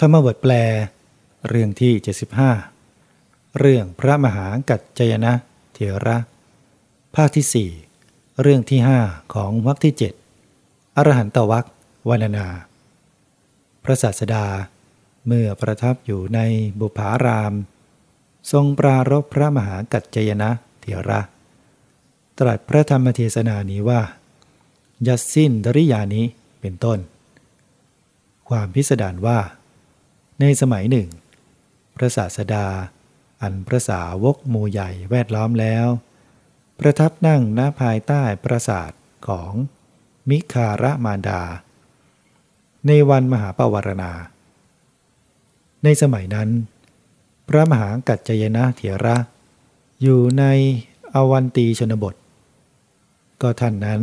ธรรมบทแปล เรื่องที่ 75 เรื่องพระมหากัจจยนะเถระ ภาคที่ 4 เรื่องที่ 5 ของวรรคที่ 7 อรหันตวัควรรณนา พระศาสดาเมื่อประทับอยู่ในบุพาราม ทรงปรารบพระมหากัจจยนะเถระ ตรัสพระธรรมเทศนานี้ว่า ยัสสินดริยานี้เป็นต้น ความพิสดารว่า ในสมัยหนึ่ง พระศาสดา อันพระสาวกมูใหญ่แวดล้อมแล้ว ประทับนั่งณภายใต้ปราสาทของมิคาระมารดา ในวันมหาปวารณา ในสมัยนั้น พระมหากัจจยนะเถระ อยู่ในอวันตีชนบท ก็ท่านนั้น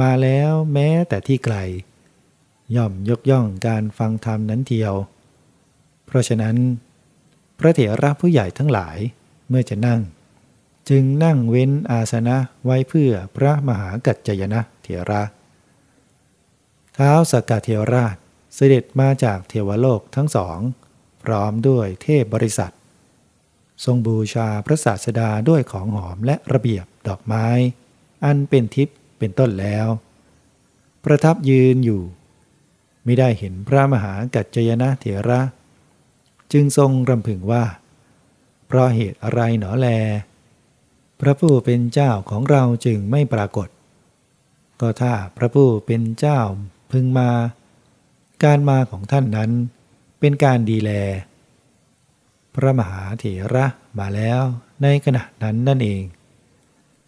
มาแล้วแม้แต่ที่ไกล ย่อมยกย่องการฟังธรรมนั้นเทียว เพราะฉะนั้น พระเถระผู้ใหญ่ทั้งหลายเมื่อจะนั่ง จึงนั่งเว้นอาสนะไว้เพื่อพระมหากัจจยนะเถระเท้าสกกาเทวราชเสด็จมาจากเทวโลกทั้งสอง พร้อมด้วยเทพบริษัท ทรงบูชาพระศาสดาด้วยของหอมและระเบียบดอกไม้ อันเป็นทิพย์เป็นต้นแล้ว ประทับยืนอยู่ ไม่ได้เห็นพระมหากัจจยนะเถระ จึงทรงรำพึงว่า เพราะเหตุอะไรหนอแล พระผู้เป็นเจ้าของเราจึงไม่ปรากฏ ก็ถ้าพระผู้เป็นเจ้าพึงมา การมาของท่านนั้นเป็นการดีแล พระมหาเถระมาแล้วในขณะนั้นนั่นเอง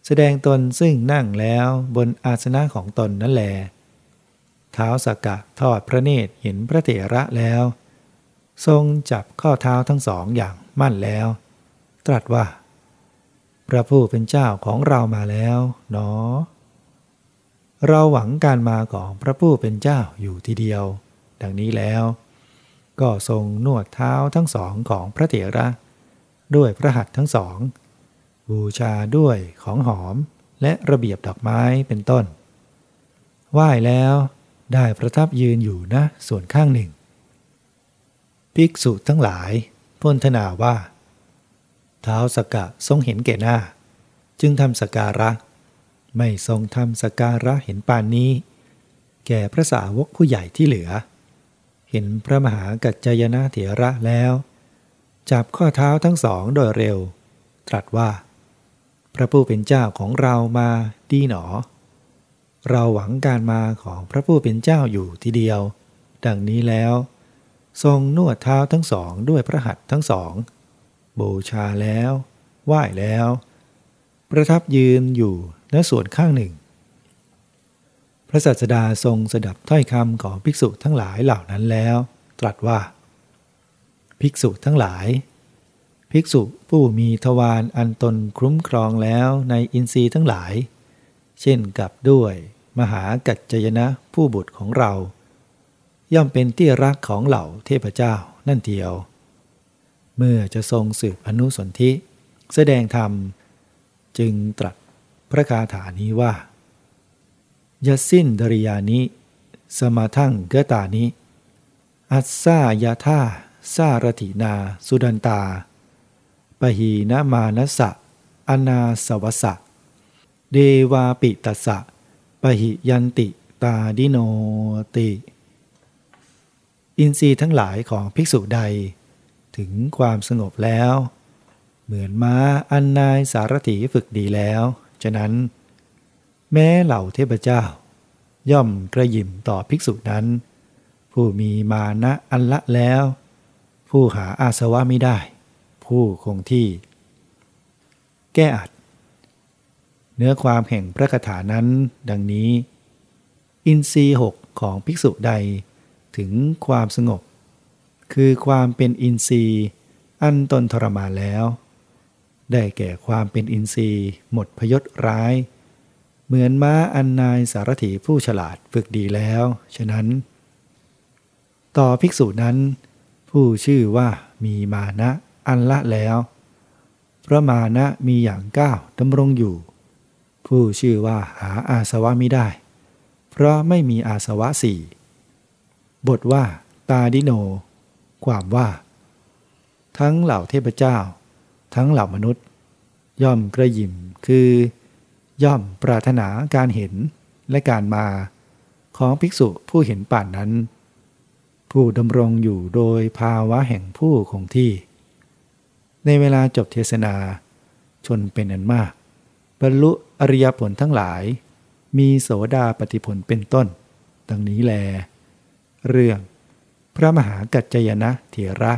แสดงตนซึ่งนั่งแล้วบนอาสนะของตนนั่นแหลเท้าสกกะทอดพระเนตรเห็นพระเถระแล้ว ทรงจับข้อเท้าทั้งสองอย่างมั่นแล้ว ตรัสว่า พระผู้เป็นเจ้าของเรามาแล้วเนอ เราหวังการมาของพระผู้เป็นเจ้าอยู่ทีเดียว ดังนี้แล้ว ก็ทรงนวดเท้าทั้งสองของพระเถระ ด้วยพระหัตถ์ทั้งสอง บูชาด้วยของหอมและระเบียบดอกไม้เป็นต้นไหว้แล้วได้ประทับยืนอยู่นะส่วนข้างหนึ่ง ภิกษุทั้งหลายพ้นทนาว่า เท้าสกกะทรงเห็นแก่หน้า จึงทำสการะ ไม่ทรงทำสการะเห็นปานนี้ แก่พระสาวกผู้ใหญ่ที่เหลือ เห็นพระมหากัจจยนะเถระแล้ว จับข้อเท้าทั้งสองโดยเร็ว ตรัสว่า พระผู้เป็นเจ้าของเรามาดีหนอ เราหวังการมาของพระผู้เป็นเจ้าอยู่ทีเดียว ดังนี้แล้ว ทรงนวดเท้าทั้งสองด้วยพระหัตถ์ทั้งสองบูชาแล้ว ไหว้แล้ว ประทับยืนอยู่ณส่วนข้างหนึ่ง พระสัสดาทรงสดับถ้อยคำของภิกษุทั้งหลายเหล่านั้นแล้ว ตรัสว่า ภิกษุทั้งหลาย ภิกษุผู้มีทวารอันตนคุ้มครองแล้วในอินทรีย์ทั้งหลาย เช่นกับด้วย มหากัจจยนะผู้บุตรของเรา ย่อมเป็นที่รักของเหล่าเทพเจ้านั่นเดียว เมื่อจะทรงสืบอนุสนธิแสดงธรรม จึงตรัสพระคาถานี้ว่ายสิ้นดริยานิ สมาทั้งเกตานิ อัสซายาธาซารถินา สุดันตา ปหีนามานสะ อนาสวสะ เดวาปิตสะ ปหิยันติตาดิโนติ อินทรีย์ทั้งหลายของภิกษุใด ถึงความสงบแล้ว เหมือนม้าอันนายสารถีฝึกดีแล้ว ฉะนั้น แม้เหล่าเทพเจ้า ย่อมกระยิมต่อภิกษุนั้น ผู้มีมานะอันละแล้ว ผู้หาอาสวะไม่ได้ ผู้คงที่ แก้อัด เนื้อความแห่งพระคาถานั้นดังนี้ อินทรีย์หกของภิกษุใด ถึงความสงบ คือความเป็นอินทรีย์ อันตนทรมานแล้ว ได้แก่ความเป็นอินทรีย์ หมดพยศร้าย เหมือนม้าอันนายสารถีผู้ฉลาดฝึกดีแล้ว ฉะนั้น ต่อภิกษุนั้น ผู้ชื่อว่ามีมานะอันละแล้วพระมานะมีอย่างก้าวดำรงอยู่ ผู้ชื่อว่าหาอาสวะไม่ได้ เพราะไม่มีอาสวะสี่ บทว่า ตาดิโน ความว่า ทั้งเหล่าเทพเจ้า ทั้งเหล่ามนุษย์ ย่อมกระยิมคือ ย่อมปรารถนาการเห็นและการมา ของภิกษุผู้เห็นป่านนั้น ผู้ดำรงอยู่โดยภาวะแห่งผู้คงที่ ในเวลาจบเทศนา ชนเป็นอันมาก บรรลุอริยผลทั้งหลาย มีโสดาปฏิผลเป็นต้น ดังนี้แล เรื่อง พระมหากัจจยนะเถระ